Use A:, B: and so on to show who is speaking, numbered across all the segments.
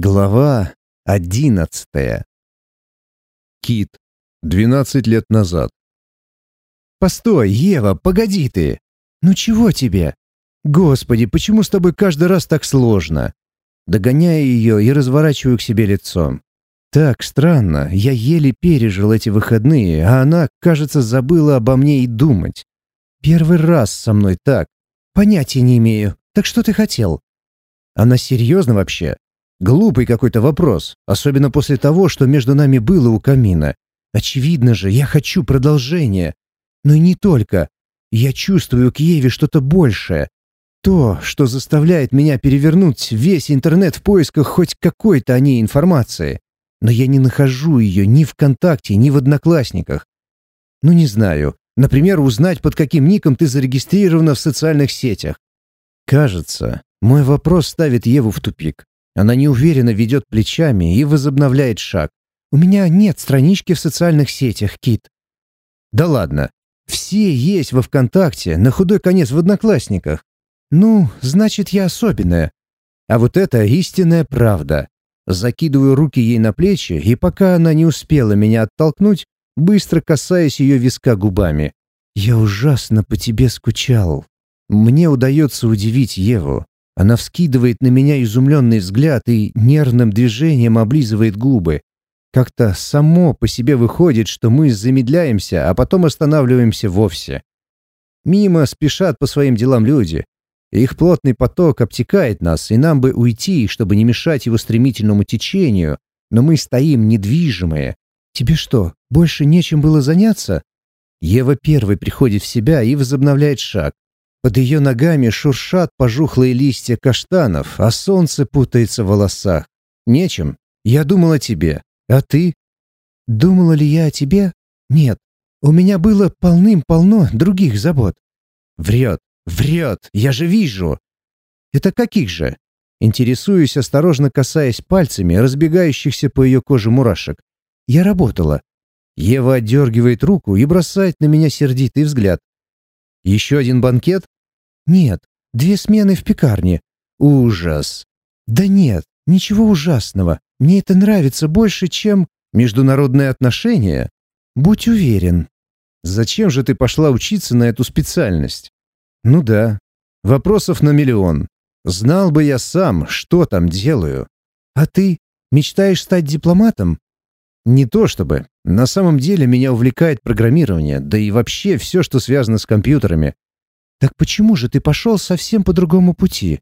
A: Глава одиннадцатая. Кит. Двенадцать лет назад. «Постой, Ева, погоди ты! Ну чего тебе? Господи, почему с тобой каждый раз так сложно?» Догоняю ее и разворачиваю к себе лицом. Так странно, я еле пережил эти выходные, а она, кажется, забыла обо мне и думать. Первый раз со мной так. Понятия не имею. Так что ты хотел? Она серьезно вообще? Глупый какой-то вопрос, особенно после того, что между нами было у камина. Очевидно же, я хочу продолжения. Но и не только. Я чувствую к Еве что-то большее. То, что заставляет меня перевернуть весь интернет в поисках хоть какой-то о ней информации. Но я не нахожу ее ни в ВКонтакте, ни в Одноклассниках. Ну, не знаю. Например, узнать, под каким ником ты зарегистрирована в социальных сетях. Кажется, мой вопрос ставит Еву в тупик. Она неуверенно ведет плечами и возобновляет шаг. «У меня нет странички в социальных сетях, Кит». «Да ладно. Все есть во ВКонтакте, на худой конец в Одноклассниках. Ну, значит, я особенная. А вот это истинная правда. Закидываю руки ей на плечи, и пока она не успела меня оттолкнуть, быстро касаясь ее виска губами. «Я ужасно по тебе скучал. Мне удается удивить Еву. Она вскидывает на меня изумленный взгляд и нервным движением облизывает губы. Как-то само по себе выходит, что мы замедляемся, а потом останавливаемся вовсе. Мимо спешат по своим делам люди. Их плотный поток обтекает нас, и нам бы уйти, чтобы не мешать его стремительному течению, но мы стоим недвижимые. Тебе что, больше нечем было заняться? Ева первой приходит в себя и возобновляет шаг. Под ее ногами шуршат пожухлые листья каштанов, а солнце путается в волосах. Нечем. Я думал о тебе. А ты? Думала ли я о тебе? Нет. У меня было полным-полно других забот. Врет. Врет. Я же вижу. Это каких же? Интересуюсь, осторожно касаясь пальцами разбегающихся по ее коже мурашек. Я работала. Ева отдергивает руку и бросает на меня сердитый взгляд. Еще один банкет? Нет, две смены в пекарне. Ужас. Да нет, ничего ужасного. Мне это нравится больше, чем международные отношения. Будь уверен. Зачем же ты пошла учиться на эту специальность? Ну да. Вопросов на миллион. Знал бы я сам, что там делаю. А ты мечтаешь стать дипломатом? Не то чтобы. На самом деле меня увлекает программирование, да и вообще все, что связано с компьютерами. Так почему же ты пошел совсем по другому пути?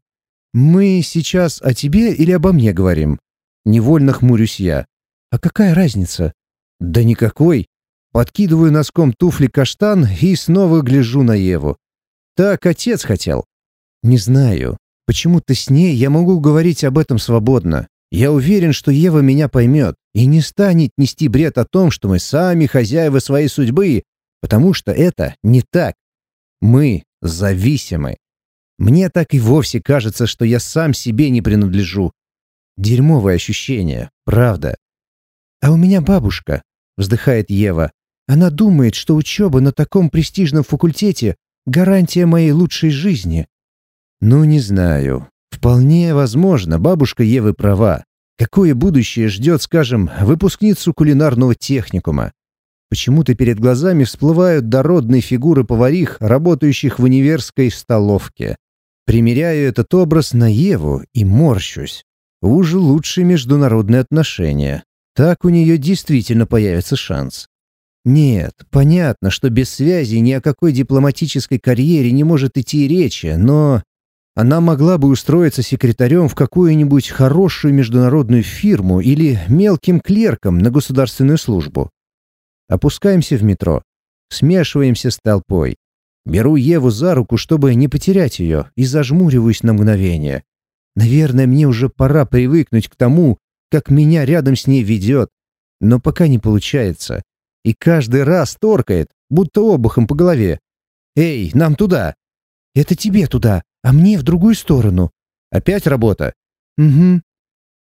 A: Мы сейчас о тебе или обо мне говорим? Невольно хмурюсь я. А какая разница? Да никакой. Подкидываю носком туфли каштан и снова гляжу на Еву. Так отец хотел. Не знаю. Почему-то с ней я могу говорить об этом свободно. Я уверен, что Ева меня поймет и не станет нести бред о том, что мы сами хозяева своей судьбы, потому что это не так. Мы зависимы. Мне так и вовсе кажется, что я сам себе не принадлежу. Дерьмовое ощущение, правда. А у меня бабушка, вздыхает Ева. Она думает, что учеба на таком престижном факультете — гарантия моей лучшей жизни. Ну, не знаю. Вполне возможно, бабушка Евы права. Какое будущее ждет, скажем, выпускницу кулинарного техникума? Почему-то перед глазами всплывают дородные фигуры поварих, работающих в универской столовке. Примеряю этот образ на Еву и морщусь. Уже лучшие международные отношения. Так у нее действительно появится шанс. Нет, понятно, что без связи ни о какой дипломатической карьере не может идти речи, но она могла бы устроиться секретарем в какую-нибудь хорошую международную фирму или мелким клерком на государственную службу. Опускаемся в метро. Смешиваемся с толпой. Беру Еву за руку, чтобы не потерять ее, и зажмуриваюсь на мгновение. Наверное, мне уже пора привыкнуть к тому, как меня рядом с ней ведет. Но пока не получается. И каждый раз торкает, будто обухом по голове. «Эй, нам туда!» «Это тебе туда!» А мне в другую сторону. Опять работа? Угу.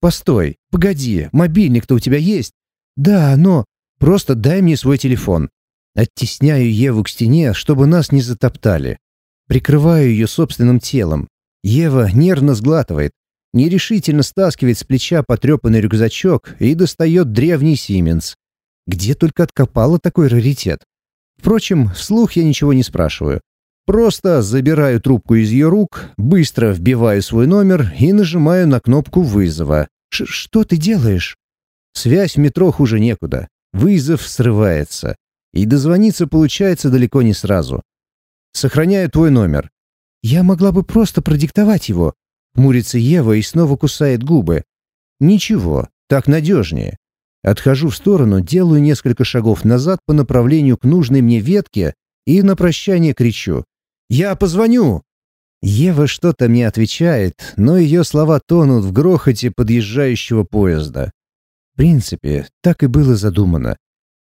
A: Постой, погоди, мобильник-то у тебя есть? Да, но... Просто дай мне свой телефон. Оттесняю Еву к стене, чтобы нас не затоптали. Прикрываю ее собственным телом. Ева нервно сглатывает. Нерешительно стаскивает с плеча потрепанный рюкзачок и достает древний Сименс. Где только откопала такой раритет. Впрочем, вслух я ничего не спрашиваю. Просто забираю трубку из ее рук, быстро вбиваю свой номер и нажимаю на кнопку вызова. Ш «Что ты делаешь?» Связь в метро хуже некуда. Вызов срывается. И дозвониться получается далеко не сразу. Сохраняю твой номер. Я могла бы просто продиктовать его. Мурится Ева и снова кусает губы. Ничего, так надежнее. Отхожу в сторону, делаю несколько шагов назад по направлению к нужной мне ветке и на прощание кричу. «Я позвоню!» Ева что-то мне отвечает, но ее слова тонут в грохоте подъезжающего поезда. В принципе, так и было задумано.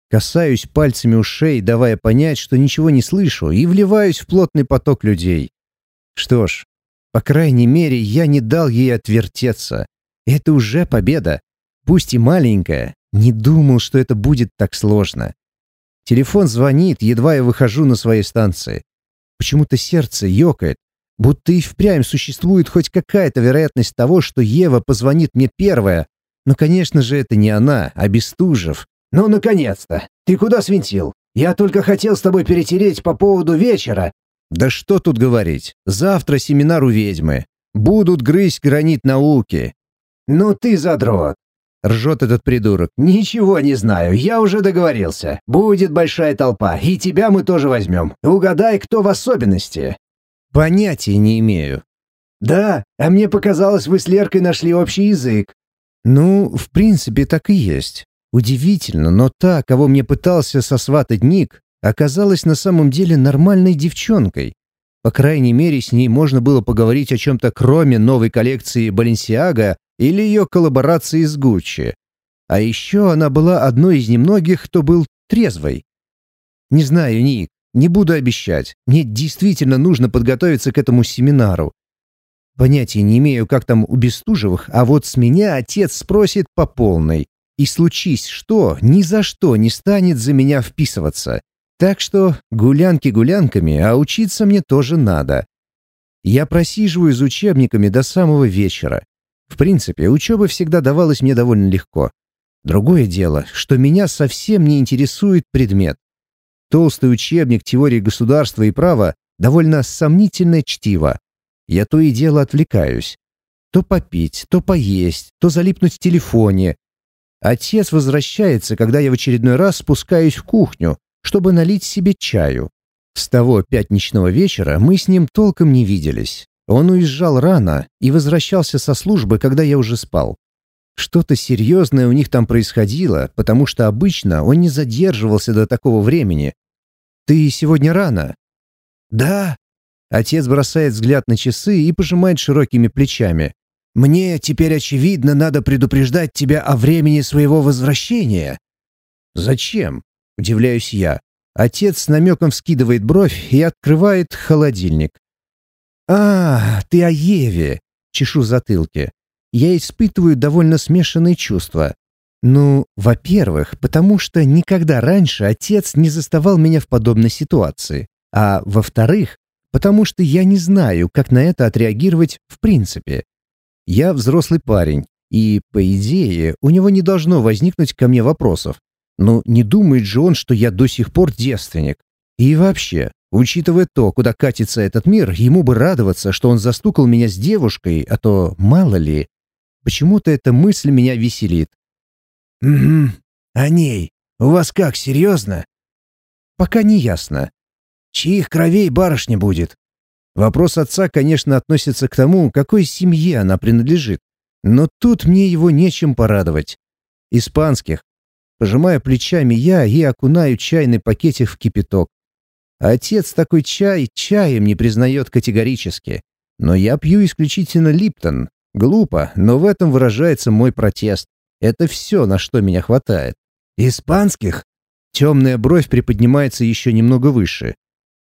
A: Касаюсь пальцами ушей, давая понять, что ничего не слышу, и вливаюсь в плотный поток людей. Что ж, по крайней мере, я не дал ей отвертеться. Это уже победа. Пусть и маленькая, не думал, что это будет так сложно. Телефон звонит, едва я выхожу на своей станции. Почему-то сердце ёкает, будто и впрямь существует хоть какая-то вероятность того, что Ева позвонит мне первая. Но, конечно же, это не она, а Бестужев.
B: «Ну, наконец-то! Ты куда свинтил? Я только хотел с тобой перетереть по поводу вечера».
A: «Да что тут говорить? Завтра семинар у ведьмы. Будут грызть гранит науки».
B: «Ну ты задрот.
A: Ржет этот придурок.
B: «Ничего не знаю, я уже договорился. Будет большая толпа, и тебя мы тоже возьмем. Угадай, кто в особенности».
A: «Понятия не имею».
B: «Да, а мне показалось, вы с Леркой нашли общий язык».
A: «Ну, в принципе, так и есть. Удивительно, но та, кого мне пытался сосватать Ник, оказалась на самом деле нормальной девчонкой. По крайней мере, с ней можно было поговорить о чем-то кроме новой коллекции Balenciaga или ее коллаборации с Гуччи. А еще она была одной из немногих, кто был трезвой. Не знаю, Ник, не буду обещать. Мне действительно нужно подготовиться к этому семинару. Понятия не имею, как там у Бестужевых, а вот с меня отец спросит по полной. И случись что, ни за что не станет за меня вписываться. Так что гулянки гулянками, а учиться мне тоже надо. Я просиживаю с учебниками до самого вечера. В принципе, учеба всегда давалась мне довольно легко. Другое дело, что меня совсем не интересует предмет. Толстый учебник теории государства и права довольно сомнительное чтиво. Я то и дело отвлекаюсь. То попить, то поесть, то залипнуть в телефоне. Отец возвращается, когда я в очередной раз спускаюсь в кухню, чтобы налить себе чаю. С того пятничного вечера мы с ним толком не виделись. Он уезжал рано и возвращался со службы, когда я уже спал. Что-то серьезное у них там происходило, потому что обычно он не задерживался до такого времени. «Ты сегодня рано?»
B: «Да».
A: Отец бросает взгляд на часы и пожимает широкими плечами.
B: «Мне теперь, очевидно, надо предупреждать тебя о времени своего возвращения».
A: «Зачем?» — удивляюсь я. Отец с намеком вскидывает бровь и открывает холодильник. «А, ты о Еве!» — чешу затылки. Я испытываю довольно смешанные чувства. Ну, во-первых, потому что никогда раньше отец не заставал меня в подобной ситуации. А во-вторых, потому что я не знаю, как на это отреагировать в принципе. Я взрослый парень, и, по идее, у него не должно возникнуть ко мне вопросов. Но не думает же он, что я до сих пор девственник. И вообще, Учитывая то, куда катится этот мир, ему бы радоваться, что он застукал меня с девушкой, а то мало ли. Почему-то эта мысль меня веселит.
B: «Угу. О ней. У вас как, серьезно?»
A: «Пока не ясно.
B: Чьих кровей барышня будет?»
A: Вопрос отца, конечно, относится к тому, какой семье она принадлежит. Но тут мне его нечем порадовать. Испанских. Пожимая плечами я и окунаю чайный пакетик в кипяток. Отец такой чай чаем не признает категорически. Но я пью исключительно Липтон. Глупо, но в этом выражается мой протест. Это все, на что меня хватает.
B: Испанских?
A: Темная бровь приподнимается еще немного выше.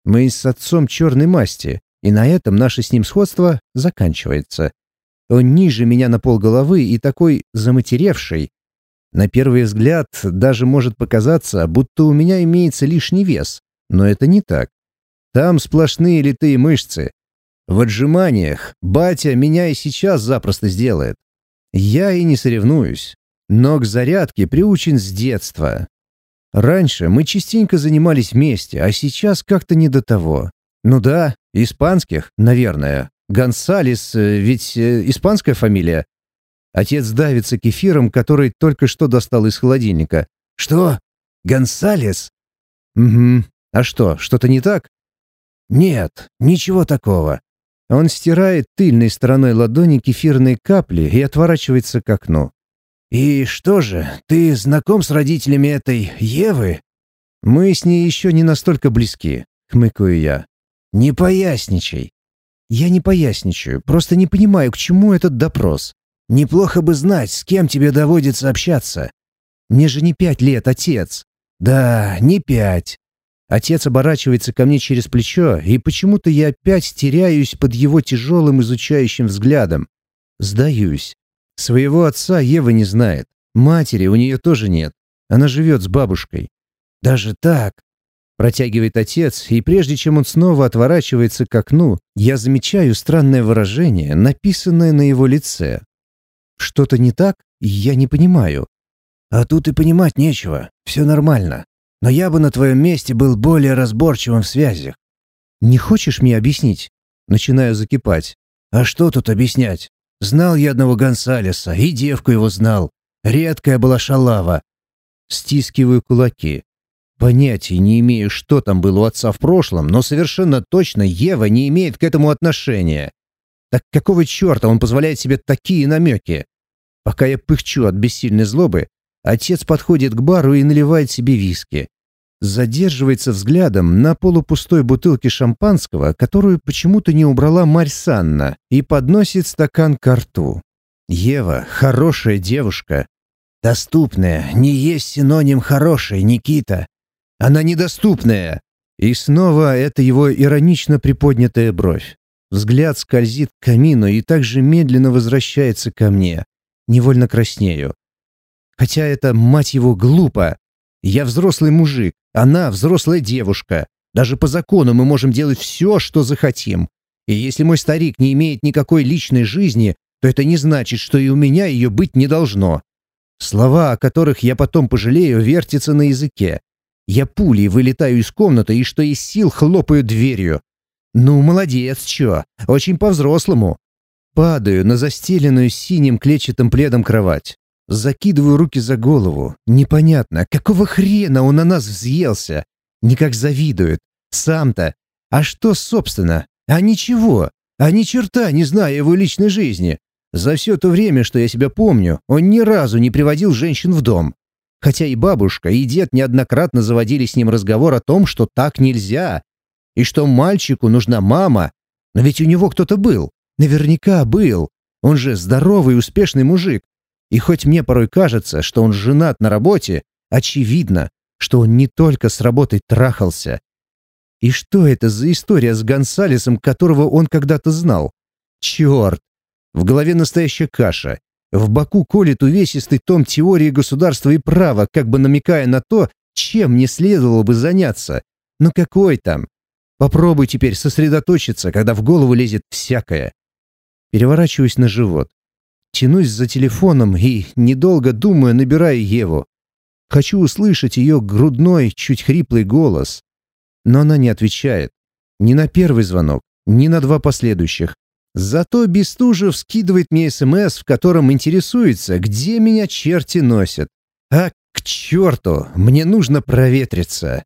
A: Мы с отцом черной масти, и на этом наше с ним сходство заканчивается. Он ниже меня на полголовы и такой заматеревший. На первый взгляд даже может показаться, будто у меня имеется лишний вес, но это не так. Там сплошные литые мышцы. В отжиманиях батя меня и сейчас запросто сделает. Я и не соревнуюсь, но к зарядке приучен с детства. Раньше мы частенько занимались вместе, а сейчас как-то не до того. Ну да, испанских, наверное. Гонсалес, э, ведь э, испанская фамилия. Отец давится кефиром, который только что достал из холодильника. «Что? Гонсалес?» «Угу. А что, что-то не так?» «Нет, ничего такого». Он стирает тыльной стороной ладони кефирные капли и отворачивается к окну. «И что же, ты знаком с родителями этой Евы?» «Мы с ней еще не настолько близки», — хмыкаю я. «Не поясничай». «Я не поясничаю, просто не понимаю, к чему этот допрос. Неплохо бы знать, с кем тебе доводится общаться. Мне же не пять лет, отец». «Да, не пять». Отец оборачивается ко мне через плечо, и почему-то я опять теряюсь под его тяжелым изучающим взглядом. Сдаюсь. Своего отца Ева не знает. Матери у нее тоже нет. Она живет с бабушкой. Даже так? Протягивает отец, и прежде чем он снова отворачивается к окну, я замечаю странное выражение, написанное на его лице. Что-то не так? Я не понимаю. А тут и понимать нечего. Все нормально. Но я бы на твоем месте был более разборчивым в связях. Не хочешь мне объяснить? Начинаю закипать. А что тут объяснять? Знал я одного Гонсалеса, и девку его знал. Редкая была шалава. Стискиваю кулаки. Понятия не имею, что там было у отца в прошлом, но совершенно точно Ева не имеет к этому отношения. Так какого черта он позволяет себе такие намеки? Пока я пыхчу от бессильной злобы, отец подходит к бару и наливает себе виски задерживается взглядом на полупустой бутылке шампанского, которую почему-то не убрала Марь Санна, и подносит стакан к рту. «Ева — хорошая девушка. Доступная не есть синоним хорошей, Никита. Она недоступная!» И снова это его иронично приподнятая бровь. Взгляд скользит к камину и также медленно возвращается ко мне. Невольно краснею. Хотя это, мать его, глупо. Я взрослый мужик, она взрослая девушка. Даже по закону мы можем делать все, что захотим. И если мой старик не имеет никакой личной жизни, то это не значит, что и у меня ее быть не должно. Слова, о которых я потом пожалею, вертятся на языке. Я пулей вылетаю из комнаты и что из сил хлопаю дверью. Ну, молодец, чё, очень по-взрослому. Падаю на застеленную синим клетчатым пледом кровать. Закидываю руки за голову. Непонятно, какого хрена он на нас взъелся? Никак завидует. Сам-то. А что, собственно? А ничего. А ни черта не зная его личной жизни. За все то время, что я себя помню, он ни разу не приводил женщин в дом. Хотя и бабушка, и дед неоднократно заводили с ним разговор о том, что так нельзя. И что мальчику нужна мама. Но ведь у него кто-то был. Наверняка был. Он же здоровый, успешный мужик. И хоть мне порой кажется, что он женат на работе, очевидно, что он не только с работой трахался. И что это за история с Гонсалесом, которого он когда-то знал? Черт! В голове настоящая каша. В боку колет увесистый том теории государства и права, как бы намекая на то, чем мне следовало бы заняться. Но какой там? Попробуй теперь сосредоточиться, когда в голову лезет всякое. Переворачиваюсь на живот. Тянусь за телефоном и, недолго думая, набираю Еву. Хочу услышать ее грудной, чуть хриплый голос. Но она не отвечает. Ни на первый звонок, ни на два последующих. Зато Бестужев скидывает мне СМС, в котором интересуется, где меня черти носят. А к черту, мне нужно проветриться.